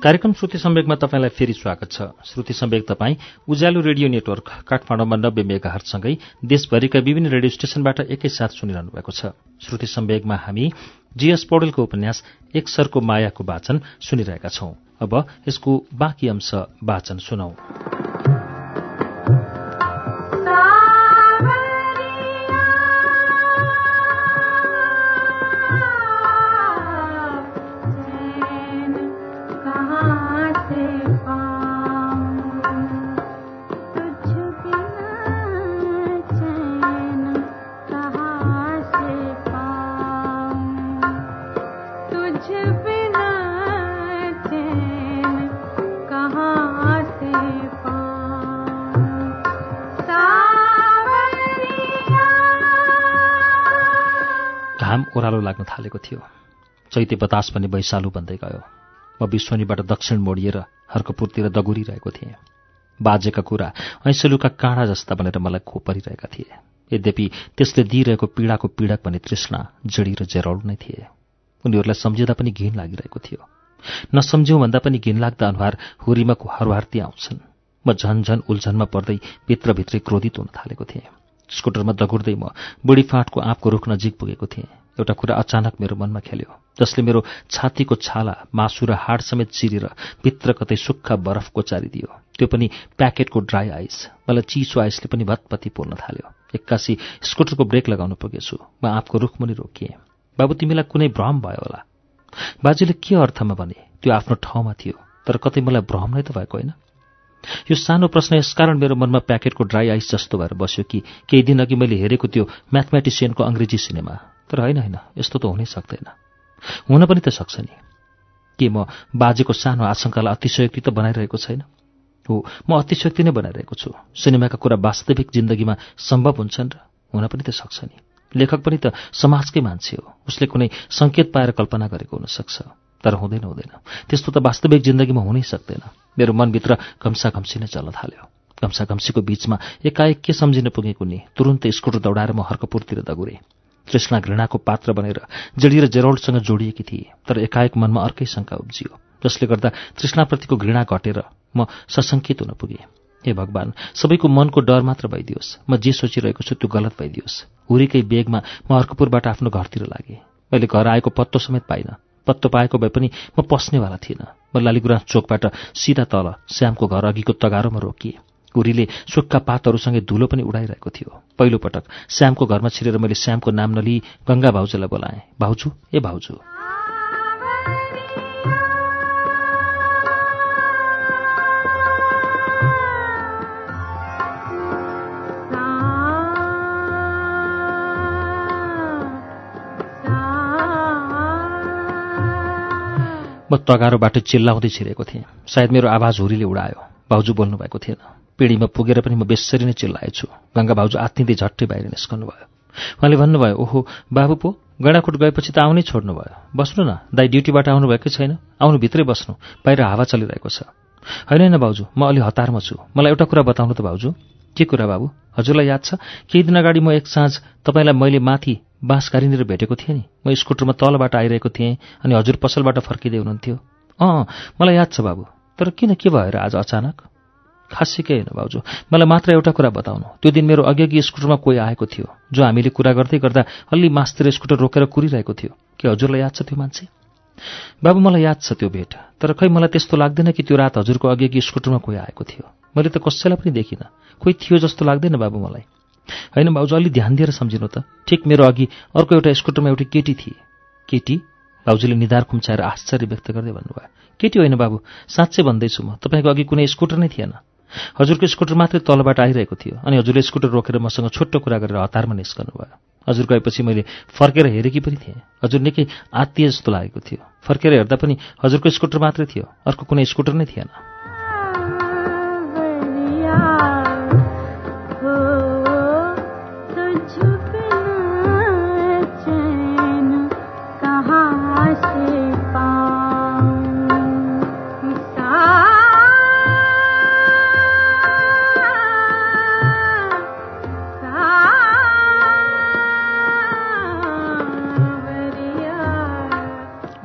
कार्यक्रम श्रुति सम्वेकमा तपाईँलाई फेरि स्वागत छ। श्रुति सम्वेक तपाईँ उज्यालो रेडियो नेटवर्क काठमाडौँमा नब्बे मेगाहरसँगै देशभरिका विभिन्न रेडियो स्टेशनबाट एकैसाथ सुनिरहनु भएको छ। श्रुति सम्वेकमा हामी जीएस पौडेलको उपन्यास एक सरको मायाको वाचन सुनिरहेका छौं। अब यसको बाँकी अंश वाचन सुनौ। थालेको थियो। चैते बतास पनि वैशालु बन्दै गयो। म विश्वनीबाट दक्षिण मोडिएर हर्कपुरतिर दगुरिरहेको थिएँ। बाजेका कुरा ऐसलुका काँडा जस्ता भनेर मलाई खो परिरहेका थिए। यद्यपि त्यसले दिइरहेको पीडाको पीडक भने तृष्णा जडी र जेरौल नै थिए। उनीहरूलाई सम्झिँदा पनि घिन लागिरहेको थियो। नसम्झ्यौँ भन्दा पनि घिनलाग्दा अनुहार हुरीमा हरवार्ती आउँछन् म झन उल्झनमा पर्दै भित्रभित्रै क्रोधित हुन थालेको थिएँ। स्कुटरमा दगुर्दै म बुढी फाँटको आँपको रुख नजिक पुगेको थिएँ। एउटा कुरा अचानक मेरो मनमा खेल्यो जसले मेरो छातीको छाला मासु र हाड समेत चिरेर भित्र कतै सुक्खा बरफ कोचारिदियो। त्यो पनि प्याकेटको ड्राई आइस मलाई चिसो आइसले पनि भत्पत्ती पोल्न थाल्यो। एक्कासी स्कुटरको ब्रेक लगाउनु पुगेछु म आँपको रुख मुनि रोकिएँ। बाबु तिमीलाई कुनै भ्रम भयो होला? बाजेले के अर्थमा भने त्यो आफ्नो ठाउँमा थियो तर कतै मलाई भ्रम नै त भएको होइन। यो सानो प्रश्न यसकारण मेरो मनमा प्याकेटको ड्राई आइस जस्तो भएर बस्यो कि केही दिन अघि मैले हेरेको त्यो म्याथमेटिसियनको अङ्ग्रेजी सिनेमा। तर होइन होइन यस्तो त हुनै सक्दैन। हुन पनि त सक्छ नि। के म बाजेको सानो आशंकालाई अतिशयोक्ति त बनाइरहेको छैन? हो म अतिशयोक्ति नै बनाइरहेको छु। सिनेमाका कुरा वास्तविक जिन्दगीमा सम्भव हुन्छन् र हुन पनि त सक्छ नि। लेखक पनि त समाजकै मान्छे हो। उसले कुनै सङ्केत पाएर कल्पना गरेको हुनसक्छ। तर हुँदैन हुँदैन। त्यस्तो त वास्तविक जिन्दगीमा हुनै सक्दैन। मेरो मनभित्र घम्सा घम्सी नै चल्न थाल्यो। घम्सा घम्सीको बीचमा एकाएक के सम्झिन पुगेको नि तुरुन्तै स्कुटर दौडाएर म हर्कपुरतिर दगुरेँ। तृष्णा घृणाको पात्र बनेर जेडी र जेरोल्डसँग जोडिएकी थिए तर एकाएक मनमा अर्कै शङ्का उब्जियो जसले गर्दा तृष्णाप्रतिको घृणा घटेर म सशङ्कित हुन पुगेँ। हे भगवान् सबैको मनको डर मात्र भइदियोस्। म जे सोचिरहेको छु त्यो गलत भइदियोस्। हुरीकै बेगमा म अर्कोपुरबाट आफ्नो घरतिर लागेँ। मैले घर आएको पत्तो समेत पाइनँ। पत्तो पाएको भए पनि म पस्नेवाला थिइनँ म लालीगुराँस चोकबाट सिधा तल श्यामको घर अघिको तगारोमा रोकिएँ। उरीले सुक्खा पातहरूसँगै धुलो पनि उडाइरहेको थियो। पहिलोपटक श्यामको घरमा छिरेर मैले श्यामको नाम नलिई गङ्गा भाउजूलाई बोलाएँ भाउजू ए भाउजू। म तगारोबाट चिल्लाउँदै छिरेको थिएँ। सायद मेरो आवाज हुरीले उडायो। भाउजू बोल्नु भएको थिएन। पिँढीमा पुगेर पनि म बेसरी नै चिल्लाएछु। गङ्गा भाउजू आत्तिँदै झट्टै बाहिर निस्कनु भयो उहाँले भन्नुभयो ओहो बाबु पो गैँडाकोट गएपछि त आउनै छोड्नु भयो बस्नु न दाई ड्युटीबाट आउनुभएकै छैन। आउनु भित्रै बस्नु बाहिर हावा चलिरहेको छ। होइन होइन भाउजू म अलि हतारमा छु। मलाई एउटा कुरा बताउनु त भाउजू। के कुरा बाबु? हजुरलाई याद छ? केही दिन अगाडि म एक साँझ तपाईँलाई मैले माथि बाँसकारीनिर भेटेको थिएँ नि। म स्कुटरमा तलबाट आइरहेको थिएँ अनि हजुर पसलबाट फर्किँदै हुनुहुन्थ्यो। अँ मलाई याद छ बाबु। तर किन के भएर आज अचानक? खासै केही होइन भाउजू मलाई मात्र एउटा कुरा बताउनु। त्यो दिन मेरो अघि स्कुटरमा कोही आएको थियो जो हामीले कुरा गर्दै गर्दा अलि मासतिर स्कुटर रोकेर कुरिरहेको थियो। के हजुरलाई याद छ त्यो मान्छे? बाबु मलाई याद छ त्यो भेट। तर खै मलाई त्यस्तो लाग्दैन कि त्यो रात हजुरको अघि स्कुटरमा कोही आएको थियो। मैले त कसैलाई पनि देखिनँ। कोही थियो जस्तो लाग्दैन बाबु मलाई। होइन भाउजू अलि ध्यान दिएर सम्झिनु त। ठिक मेरो अघि अर्को एउटा स्कुटरमा एउटी केटी थिए। केटी? भाउजूले निधार खुम्चाएर आश्चर्य व्यक्त गर्दै भन्नुभयो। केटी होइन बाबु साँच्चै भन्दैछु म। तपाईँको अघि कुनै स्कुटर नै थिएन। हजुरको स्कुटर मात्रै तलबाट आइरहेको थियो अनि हजुरले स्कुटर रोकेर मसँग छोटो कुरा गरेर हतारमा निस्कनु भयो हजुर गएपछि मैले फर्केर हेरेकी पनि थिएँ। हजुर निकै आत्तीय जस्तो लागेको थियो। फर्केर हेर्दा पनि हजुरको स्कुटर मात्रै थियो। अर्को कुनै स्कुटर नै थिएन।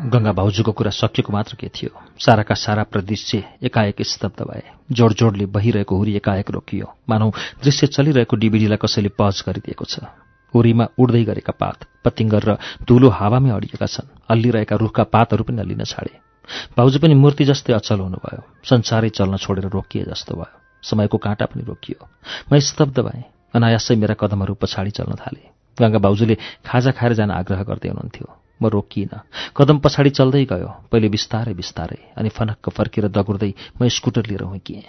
गङ्गा भाउजूको कुरा सकिएको मात्र के थियो? साराका सारा प्रदृश्य एकाएक स्तब्ध भए। जोड जोडले बहिरहेको हुरी एकाएक रोकियो। मानौ दृश्य चलिरहेको डिभिडीलाई कसैले पज गरिदिएको छ। हुरीमा उड्दै गरेका पात पतिङ्गर र धुलो हावामै अडिएका छन्। अल्लिरहेका रुखका पातहरू पनि अल्लिन छाडे। भाउजू पनि मूर्ति जस्तै अचल हुनुभयो। संसारै चल्न छोडेर रोकिए जस्तो भयो। समयको काँटा पनि रोकियो। म स्तब्ध भएँ। अनायासै मेरा कदमहरू पछाडि चल्न थाले। गङ्गा भाउजूले खाजा खाएर जान आग्रह गर्दै हुनुहुन्थ्यो। म रोकिइनँ कदम पछाडि चल्दै गयो। पहिले बिस्तारै बिस्तारै अनि फनक्क फर्केर दगुर्दै म स्कुटर लिएर हुर्किएँ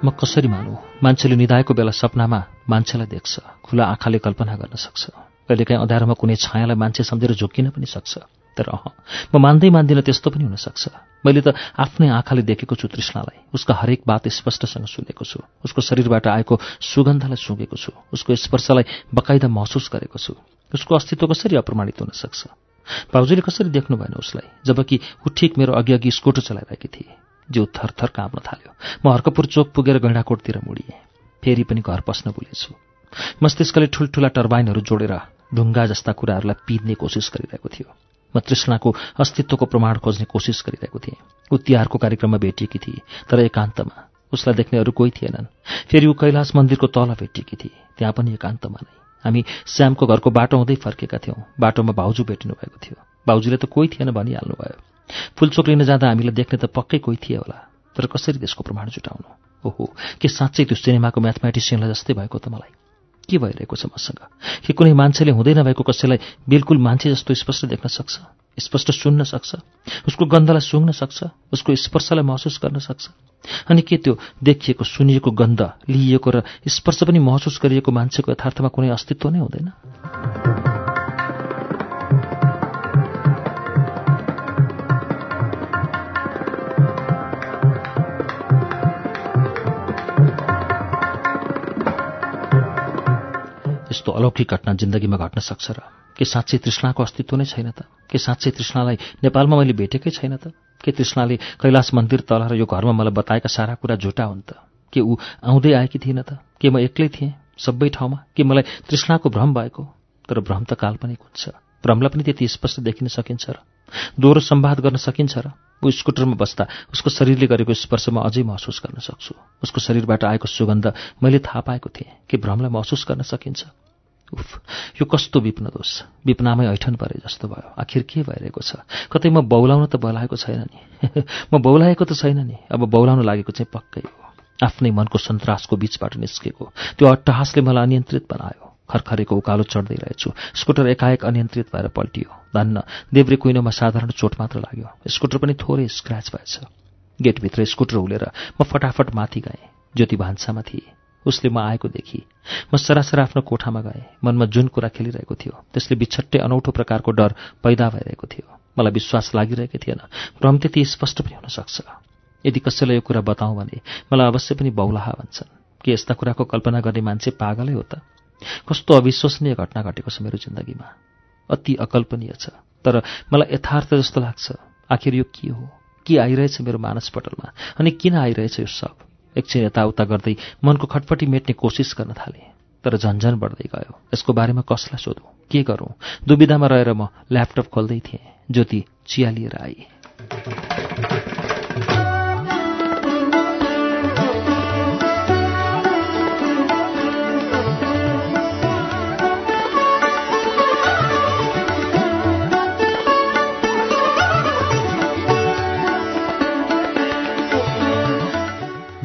म कसरी मानु? मान्छेले निधाएको बेला सपनामा मान्छेलाई देख्छ। खुला आँखाले कल्पना गर्न सक्छ। कहिलेकाहीँ अँध्यारोमा कुनै छायालाई मान्छे सम्झेर झोकिन पनि सक्छ। तर अह म मान्दै मान्दिनँ त्यस्तो पनि हुनसक्छ। मैले त आफ्नै आँखाले देखेको छु तृष्णालाई। उसका हरेक बात स्पष्टसँग सुनेको छु। उसको शरीरबाट आएको सुगन्धलाई सुँगेको छु। उसको स्पर्शलाई बकाइदा महसुस गरेको छु। उसको अस्तित्व कसरी अप्रमाणित हुन सक्छ भाउजूले कसरी देख्नु भएन उसलाई जबकि ऊ ठिक मेरो अघि अघि स्कुटर चलाइरहेकी थिए जिउ थरथर काम्न थाल्यो। म हर्कपुर चोक पुगेर गैँडाकोटतिर मुडिएँ। फेरि पनि घर पस्न भुलेछु। मस्तिष्कले ठुल्ठुला टर्बाइनहरू जोडेर ढुङ्गा जस्ता कुराहरूलाई पिद्ने कोसिस गरिरहेको थियो। म तृष्णाको अस्तित्वको प्रमाण खोज्ने कोसिस गरिरहेको थिएँ। ऊ तिहारको कार्यक्रममा भेटिएकी थिए तर एकान्तमा उसलाई देख्ने अरू कोही थिएनन्। फेरि ऊ कैलाश मन्दिरको तल भेटिएकी थिए त्यहाँ पनि एकान्तमा नै। हामी श्यामको घरको बाटो हुँदै फर्केका थियौँ। बाटोमा भाउजू भेट्नु भएको थियो। भाउजूले त कोही थिएन भनिहाल्नुभयो। फुलचोक लिन जाँदा हामीलाई देख्ने त पक्कै कोही थिए होला। तर कसरी त्यसको प्रमाण जुटाउनु? ओहो के साँच्चै त्यो सिनेमाको म्याथमेटिसियनलाई जस्तै भएको त मलाई? के भइरहेको छ मसँग? कि कुनै मान्छेले हुँदै नभएको कसैलाई बिल्कुल मान्छे जस्तो स्पष्ट देख्न सक्छ? स्पष्ट सुन्न सक्छ? उसको गन्धलाई सुँग्न सक्छ? उसको स्पर्शलाई महसुस गर्न सक्छ? अनि के त्यो देखिएको सुनिएको गन्ध लिइएको र स्पर्श पनि महसुस गरिएको मान्छेको यथार्थमा कुनै अस्तित्व नै हुँदैन? यस्तो अलौकिक घटना जिन्दगीमा घट्न सक्छ र? के साँच्चै तृष्णाको अस्तित्व नै छैन त? के साँच्चै तृष्णालाई नेपालमा मैले भेटेकै छैन त? के तृष्णाले कैलाश मन्दिर तल र यो घरमा मलाई बताएका सारा कुरा झुटा हुन् त? के ऊ आउँदै आएकी थिएन त? के म एक्लै थिएँ सबै ठाउँमा? के मलाई तृष्णाको भ्रम भएको? तर भ्रम त काल्पनिक हुन्छ भ्रमलाई पनि त्यति स्पष्ट देखिन सकिन्छ र? दोहोरो सम्वाद गर्न सकिन्छ र? ऊ स्कुटरमा बस्दा उसको शरीरले गरेको स्पर्श म अझै महसुस गर्न सक्छु। उसको शरीरबाट आएको सुगन्ध मैले थाहा पाएको थिएँ कि भ्रमलाई महसुस गर्न सकिन्छ। उफ यो कस्तो विप्न दोष? विपनामै ऐठन परे जस्तो भयो। आखिर के भइरहेको छ? कतै म बौलाउन त बोलाएको छैन नि। [laughs] म बौलाएको त छैन नि। अब बौलाउन लागेको चाहिँ पक्कै हो। आफ्नै मनको सन्तासको बीचबाट निस्केको। त्यो अट्टहासले मलाई अनियन्त्रित बनायो। खरखरेको उकालो चढ्दै रहेछु। स्कुटर एकाएक अनियन्त्रित भएर पल्टियो। धन्न देब्रे कुइनोमा साधारण चोट मात्र लाग्यो। स्कुटर पनि थोरै स्क्रच भएछ। गेटभित्र स्कुटर उलेर म फटाफट माथि गएँ। ज्योति भान्सामा थिए। उसले म आएको देखि। म सरासर आफ्नो कोठामा गएँ। मनमा जुन कुरा खेलिरहेको थियो त्यसले बिछट्टै अनौठो प्रकारको डर पैदा भइरहेको थियो। मलाई विश्वास लागिरहेको थिएन। भ्रम त्यति स्पष्ट पनि हुन सक्छ। यदि कसैलाई यो कुरा बताउँ भने मलाई अवश्य पनि बौलाहा भन्छन्। के यस्ता कुराको कल्पना गर्ने मान्छे पागलै हो त? कस्तो अविश्वसनीय घटना घटेको छ मेरो जिन्दगीमा। अति अकल्पनीय छ। तर मलाई यथार्थ जस्तो लाग्छ आखिर यो के हो? के आइरहेछ मेरो मानसपटलमा अनि किन आइरहेछ यो सब? एकछिन यताउता गर्दै मनको खटपटी मेट्ने कोसिस गर्न थालेँ तर झन्झन बढ्दै गयो। यसको बारेमा कसलाई सोधौँ के गरौँ? दुविधामा रहेर म ल्यापटप खोल्दै थिएँ ज्योति चिया लिएर आए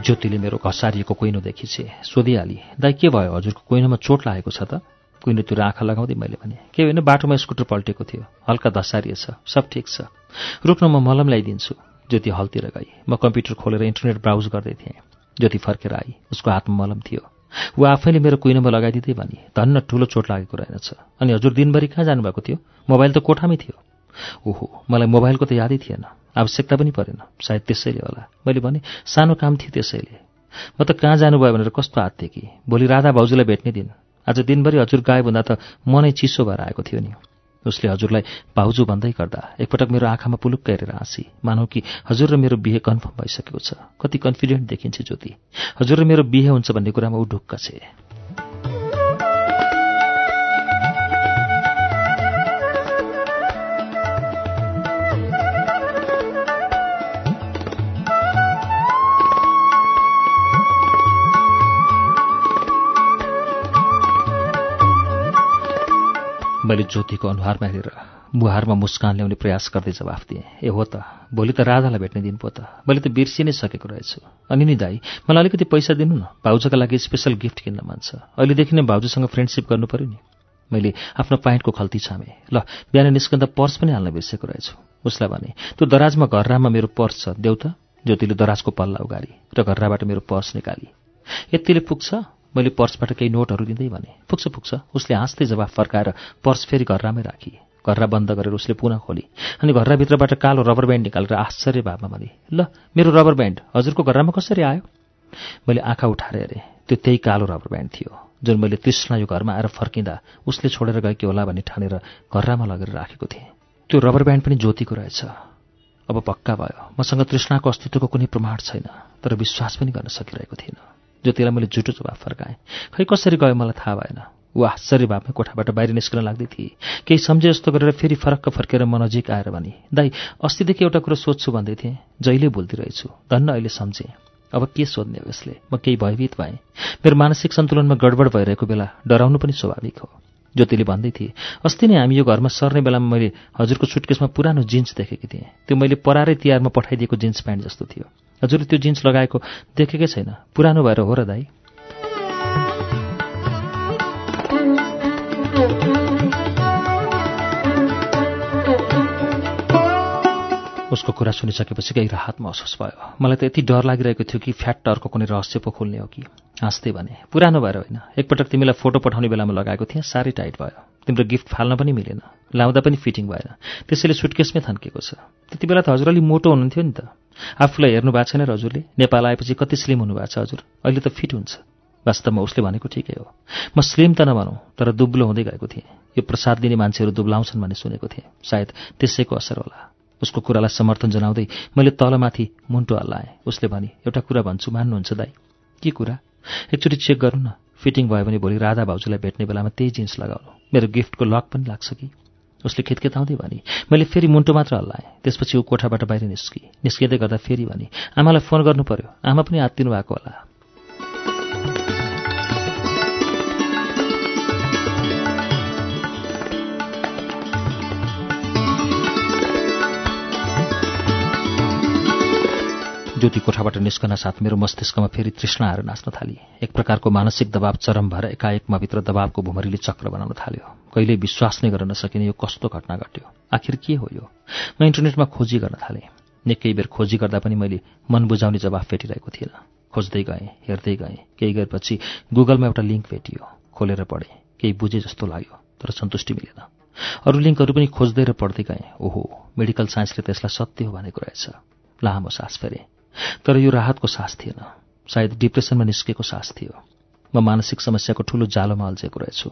ज्योतिले मेरो घसारिएको कुइनो देखिछे सोधिहाली दाइ के भयो? हजुरको कुइनोमा चोट लागेको छ त? कुइनोतिर आँखा लगाउँदै मैले भने के होइन बाटोमा स्कुटर पल्टेको थियो। हल्का धसारिएछ सब ठिक छ। रुक्न म मलम ल्याइदिन्छु। ज्योति हलतिर गई। म कम्प्युटर खोलेर इन्टरनेट ब्राउज गर्दै थिएँ। ज्योति फर्केर आई। उसको हातमा मलम थियो। ऊ आफैले मेरो कुइनोमा लगाइदिँदै भने धन्न ठुलो चोट लागेको रहेनछ। अनि हजुर दिनभरि कहाँ जानुभएको थियो? मोबाइल त कोठामै थियो। ओहो मलाई मोबाइलको त यादै थिएन। आवश्यकता पनि परेन। सायद त्यसैले होला। मैले भने सानो काम थियो त्यसैले। म त कहाँ जानुभयो भनेर कस्तो हात थिएँ कि भोलि राधा भाउजूलाई भेट्ने दिन। आज दिनभरि हजुर गायब हुँदा त मनै चिसो भएर आएको थियो नि। उसले हजुरलाई भाउजू भन्दै गर्दा एकपटक मेरो आँखामा पुलुक्क हेरेर हाँसी। मानौ कि हजुर र मेरो बिहे कन्फर्म भइसकेको छ। कति कन्फिडेन्ट देखिन्छ ज्योति। हजुर र मेरो बिहे हुन्छ भन्ने कुरामा ऊ ढुक्क छे। मैले ज्योतिको अनुहारमा हेरेर मुहारमा मुस्कान ल्याउने प्रयास गर्दै जवाफ दिएँ। ए हो त भोलि त राधालाई भेट्ने दिन पो त। मैले त बिर्सि नै सकेको रहेछु। अनि नि दाई मलाई अलिकति पैसा दिनु न। भाउजूका लागि स्पेसल गिफ्ट किन्न मन छ। अहिलेदेखि नै भाउजूसँग फ्रेन्डसिप गर्नु पऱ्यो नि। मैले आफ्नो पाइन्टको खल्ती छामेँ। ल बिहान निस्कँदा पर्स पनि हाल्न बिर्सेको रहेछु। उसलाई भने त्यो दराजमा घररामा मेरो पर्स छ देऊ त। ज्योतिले दराजको पल्ला उगारी र घरराबाट मेरो पर्स निकाली। यतिले पुग्छ? मैले पर्सबाट केही नोटहरू दिँदै भने पुग्छ पुग्छ। उसले हाँस्दै जवाफ फर्काएर पर्स फेरि घररामै राखी। घररा बन्द गरेर उसले पुनः खोली अनि घरराभित्रबाट कालो रबर ब्यान्ड निकालेर आश्चर्य भावमा भने ल मेरो रबर ब्यान्ड हजुरको घररामा कसरी आयो? मैले आँखा उठाएर हेरेँ त्यो त्यही कालो रबर ब्यान्ड थियो जुन मैले तृष्णा यो घरमा आएर फर्किँदा उसले छोडेर गएकी होला भन्ने ठानेर घररामा लगेर राखेको थिएँ। त्यो रबर ब्यान्ड पनि ज्योतिको रहेछ। अब पक्का भयो। मसँग तृष्णाको अस्तित्वको कुनै प्रमाण छैन तर विश्वास पनि गर्न सकिरहेको थिइनँ ज्योतिलाई मैले झुटो जवाफ फर्काएँ। खै कसरी गयो मलाई थाहा भएन। ऊ आश्चर्य भावमा कोठाबाट बाहिर निस्कन लाग्दै थिए। केही सम्झे जस्तो गरेर फेरि फरक्क फर्केर म नजिक आएर भने दाई अस्तिदेखि एउटा कुरो सोध्छु भन्दै थिएँ। जहिले बोल्दिरहेछु धन्न अहिले सम्झेँ। अब के सोध्ने हो यसले? म केही भयभीत भएँ। मेरो मानसिक सन्तुलनमा गडबड भइरहेको बेला डराउनु पनि स्वाभाविक हो। ज्योतिले भन्दै थिए अस्ति नै हामी यो घरमा सर्ने बेलामा मैले हजुरको सुटकेसमा पुरानो जिन्स देखेकी थिएँ। त्यो मैले परारै तिहारमा पठाइदिएको जिन्स प्यान्ट जस्तो थियो। हजुरले त्यो जिन्स लगाएको देखेकै छैन। पुरानो भएर हो र दाई। उसको कुरा सुनिसकेपछि केही राहत महसुस भयो। मलाई त यति डर लागिरहेको थियो कि फ्याट अर्को कुनै रहस्य पो खोल्ने हो कि। हाँस्दै भने। पुरानो भएर होइन। एकपटक तिमीलाई फोटो पठाउने बेलामा लगाएको थिएँ साह्रै टाइट भयो। तिम्रो गिफ्ट फाल्न पनि मिलेन। लाउँदा पनि फिटिङ भएन। त्यसैले सुटकेसमै थन्केको छ। त्यति बेला त हजुर अलि मोटो हुनुहुन्थ्यो नि त। आफूलाई हेर्नु भएको छैन र हजुरले। नेपाल आएपछि कति स्लिम हुनुभएको छ हजुर। अहिले त फिट हुन्छ। वास्तवमा उसले भनेको ठिकै हो। म स्लिम त नभनौँ तर दुब्लो हुँदै गएको थिएँ। यो प्रसाद दिने मान्छेहरू दुब्लाउँछन् भन्ने सुनेको थिएँ। सायद त्यसैको असर होला। उसको कुरालाई समर्थन जनाउँदै मैले तलमाथि मुन्टो हल्लाएँ। उसले भने एउटा कुरा भन्छु मान्नुहुन्छ दाई? के कुरा? एकचोटि चेक गरौँ न। फिटिङ भयो भने भोलि राधा भाउजूलाई भेट्ने बेलामा त्यही जिन्स लगाउनु। मेरो गिफ्टको लक पनि लाग्छ कि? उसले खेतखेताउँदै भने मैले फेरि मुन्टो मात्र हल्लाएँ। त्यसपछि ऊ कोठाबाट बाहिर निस्की। निस्किँदै गर्दा फेरि भने आमालाई फोन गर्नु पर्यो। आमा पनि आत्तिनु भएको होला। ज्योति कोठाबाट निस्कन साथ मेरो मस्तिष्कमा फेरि तृष्णा आएर नाच्न थाली एक प्रकारको मानसिक दबाव चरम भएर एकाएक म भित्र दबावको भुमरीले चक्र बनाउन थाल्यो। कहिले विश्वास नै गर्न नसकिने यो कस्तो घटना घट्यो? आखिर के हो यो? म इन्टरनेटमा खोजी गर्न थालेँ। निकै बेर खोजी गर्दा पनि मैले मन बुझाउने जवाफ भेटिरहेको थिएन। खोज्दै गएँ हेर्दै गएँ। केही गरेपछि गुगलमा एउटा लिङ्क भेटियो। खोलेर पढेँ। केही बुझे जस्तो लाग्यो तर सन्तुष्टि मिलेन। अरू लिङ्कहरू पनि खोज्दै र पढ्दै गएँ। ओहो मेडिकल साइन्सले त्यसलाई सत्य हो भनेको रहेछ। लामो सास फेरेँ। तर यो राहतको सास थिएन। सायद डिप्रेसनमा निस्केको सास थियो। म मानसिक समस्याको ठूलो जालोमा अल्झेको रहेछु।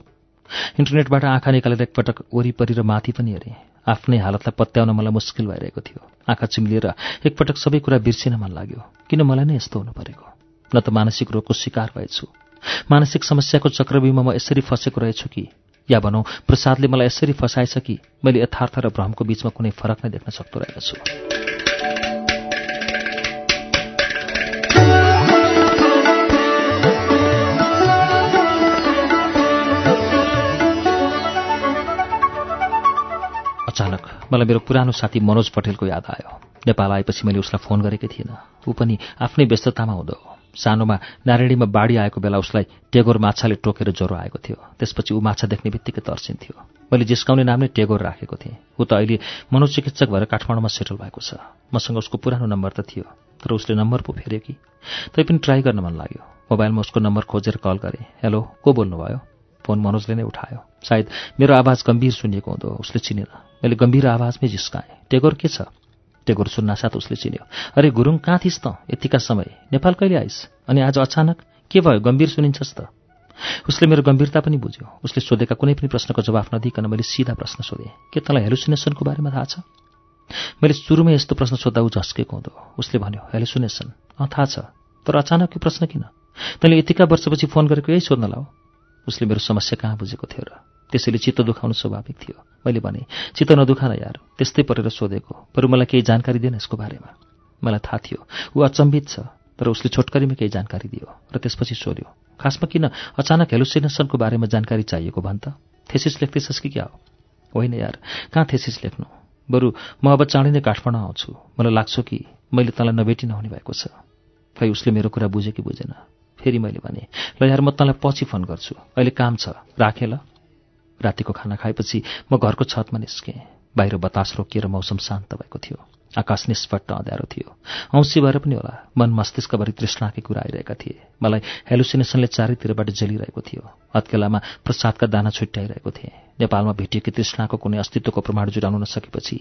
इन्टरनेटबाट आँखा निकालेर एकपटक वरिपरि र माथि पनि हेरेँ। आफ्नै हालतलाई पत्याउन मलाई मुस्किल भइरहेको थियो। आँखा चिम्लिएर एकपटक सबै कुरा बिर्सिन मन लाग्यो। किन मलाई नै यस्तो हुनु परेको? न त मानसिक रोगको शिकार भएछु। मानसिक समस्याको चक्रव्यूहमा म यसरी फँसेको रहेछु कि? या भनौँ प्रसादले मलाई यसरी फसाएछ कि? मैले यथार्थ र भ्रमको बीचमा कुनै फरक नै देख्न सक्दो रहेछु। मलाई मेरो पुरानो साथी मनोज पटेलको याद आयो। नेपाल आएपछि मैले उसलाई फोन गरेकै थिइनँ। ऊ पनि आफ्नै व्यस्ततामा हुँदो सानोमा नारायणीमा बाढी आएको बेला उसलाई टेगोर माछाले टोकेर ज्वरो आएको थियो। त्यसपछि ऊ माछा देख्ने बित्तिकै तर्सिन्थ्यो मैले जिस्काउने नाम नै टेगोर राखेको थिएँ। ऊ त अहिले मनोचिकित्सक भएर काठमाडौँमा सेटल भएको छ। मसँग उसको पुरानो नम्बर त थियो। तर उसले नम्बर पो फेऱ्यो कि? तैपनि ट्राई गर्न मन लाग्यो। मोबाइलमा उसको नम्बर खोजेर कल गरेँ। हेलो को बोल्नुभयो? फोन मनोजले नै उठायो। सायद मेरो आवाज गम्भीर सुनिएको हुँदो उसले चिनेन। मैले गम्भीर आवाजमै जिस्काएँ। टेगोर के छ? टेगोर सुन्नासाथ उसले चिन्यो। अरे गुरुङ कहाँ थिइस् त? यतिका समय। नेपाल कहिले आइस्? अनि आज अचानक? के भयो? गम्भीर सुनिन्छस् त? उसले मेरो गम्भीरता पनि बुझ्यो। उसले सोधेका कुनै पनि प्रश्नको जवाफ नदिकन मैले सिधा प्रश्न सोधेँ। के तँलाई हेलुसिनेसनको बारेमा थाहा छ? मैले सुरुमै यस्तो प्रश्न सोद्धा ऊ झस्केको हुँदो उसले भन्यो हेलुसिनेसन अँ थाहा छ। तर अचानक यो प्रश्न किन? तैँले यतिका वर्षपछि फोन गरेको यही सोध्न लाऊ उसले मेरो समस्या कहाँ बुझेको थियो र त्यसैले चित्त दुखाउनु स्वाभाविक थियो। मैले भने चित्त नदुखान यार त्यस्तै परेर सोधेको बरु मलाई केही जानकारी दिएन यसको बारेमा। मलाई थाहा थियो ऊ अचम्बित छ तर उसले छोटकरीमा केही जानकारी दियो र त्यसपछि सोध्यो खासमा किन अचानक हेलुसिनेसनको बारेमा जानकारी चाहिएको भन् त? थेसिस लेख्दैछस् कि क्या हो? होइन यार कहाँ थेसिस लेख्नु? बरु म अब चाँडै नै काठमाडौँ आउँछु। मलाई लाग्छ कि मैले तँलाई नभेटी नहुने भएको छ। खै उसले मेरो कुरा बुझे कि बुझेन? फेरि मैले भने ल यार म तँलाई पछि फोन गर्छु। अहिले काम छ राखेँ ल। रातिको खाना खाएपछि म घरको छतमा निस्केँ। बाहिर बतास रोकिएर मौसम शान्त भएको थियो। आकाश निष्पट्ट अँध्यारो थियो। औँसी भएर पनि होला मन मस्तिष्कभरि तृष्णाकै कुरा आइरहेका थिए। मलाई हेलुसिनेसनले चारैतिरबाट जलिरहेको थियो। हत्केलामा प्रसादका दाना छुट्याइरहेको थिएँ। नेपालमा भेटिएकी तृष्णाको कुनै अस्तित्वको प्रमाण जुटाउन नसकेपछि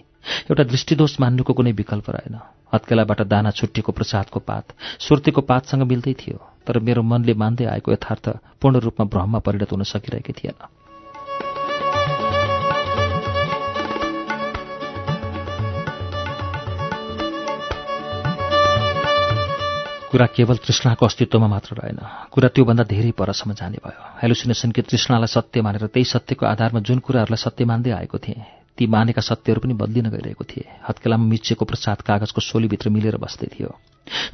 एउटा दृष्टिदोष मान्नुको कुनै विकल्प रहेन। हत्केलाबाट दाना छुट्टिएको प्रसादको पात सुर्तीको पातसँग मिल्दै थियो। तर मेरो मनले मान्दै आएको यथार्थ पूर्ण रूपमा भ्रममा परिणत हुन सकिरहेकै थिएन। कुरा केवल तृष्णाको अस्तित्वमा मात्र रहेन। कुरा त्योभन्दा धेरै परसम्म जाने भयो। हेलुसिनेसनकी तृष्णालाई सत्य मानेर त्यही सत्यको आधारमा जुन कुराहरूलाई सत्य मान्दै आएको थिएँ ती मानेका सत्यहरू पनि बदलिन गइरहेको थिए। हत्केलामा मिचिएको प्रसाद कागजको सोलीभित्र मिलेर बस्दै थियो।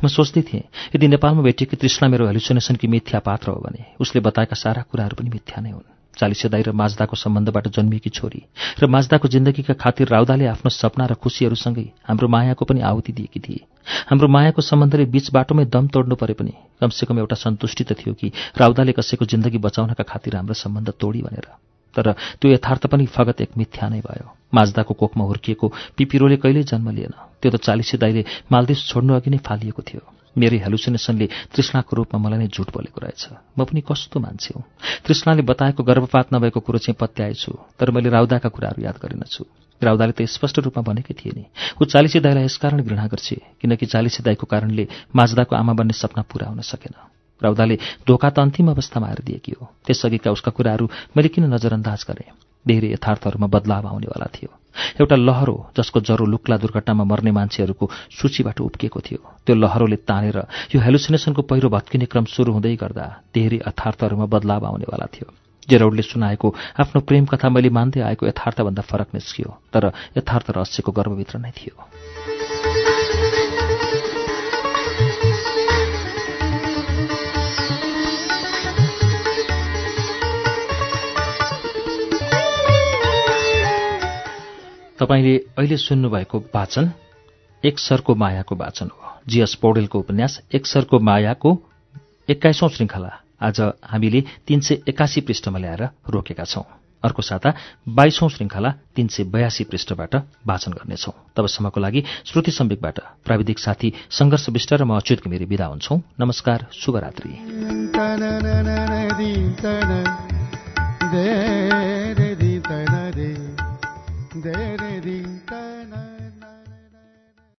म सोच्दै थिएँ यदि नेपालमा भेटिएकी तृष्णा मेरो हेलुसिनेसनकी मिथ्या पात्र हो भने उसले बताएका सारा कुराहरू पनि मिथ्या नै हुन्। चालिसेदाई र माझदाको सम्बन्धबाट जन्मिएकी छोरी र माझदाको जिन्दगीका खातिर राउदाले आफ्नो सपना र खुसीहरूसँगै हाम्रो मायाको पनि आहुति दिएकी थिए। हाम्रो मायाको सम्बन्धले बीच बाटोमै दम तोड्नु परे पनि कमसेकम एउटा सन्तुष्टि त थियो कि राउदाले कसैको जिन्दगी बचाउनका खातिर हाम्रो सम्बन्ध तोडी भनेर। तर त्यो यथार्थ पनि फगत एक मिथ्या नै भयो। माझदाको कोखमा हुर्किएको पिपिरोले कहिल्यै जन्म लिएन। त्यो त चालिसे दाईले मालदिस छोड्नु अघि नै फालिएको थियो। मेरै हेलुसिनेसनले तृष्णाको रूपमा मलाई नै झुट बोलेको रहेछ। म पनि कस्तो मान्छे हुँ? तृष्णाले बताएको गर्भपात नभएको कुरो चाहिँ पत्याएछु तर मैले राउदाका कुराहरू याद गरिनछु राउदाले त स्पष्ट रूपमा भनेकै थिए नि। ऊ चालिसे दाईलाई यसकारण घृणा गर्छे किनकि चालिसे दाईको कारणले माझदाको आमा बन्ने सपना पूरा हुन सकेन। राउदाले धोका त अन्तिम अवस्थामा आएर दिएकी हो। त्यसअघिका उसका कुराहरू मैले किन नजरअन्दाज गरेँ? धेरै यथार्थहरूमा बदलाव आउनेवाला थियो। एउटा लहरो जसको जरो लुक्ला दुर्घटनामा मर्ने मान्छेहरूको सूचीबाट उब्किएको थियो। त्यो लहरोले तानेर यो हेलुसिनेसनको पहिरो भत्किने क्रम सुरु हुँदै गर्दा धेरै यथार्थहरूमा बदलाव आउनेवाला थियो। जेरौडले सुनाएको आफ्नो प्रेम कथा मैले मान्दै आएको यथार्थभन्दा फरक निस्कियो तर यथार्थ रहस्यको गर्वभित्र नै थियो। तपाईँले अहिले सुन्नुभएको वाचन एक सरको मायाको वाचन हो जीएस पौडेलको उपन्यास एक सरको मायाको एक्काइसौँ श्रृङ्खला आज हामीले तीन सय एकासी पृष्ठमा ल्याएर रोकेका छौं अर्को साता बाइसौं श्रृङ्खला तीन सय बयासी पृष्ठबाट वाचन गर्नेछौं तबसम्मको लागि श्रुति सम्वेकबाट प्राविधिक साथी सङ्घर्ष विष्ट र म अच्युत घिमिरी विदा हुन्छौं नमस्कार शुभरात्री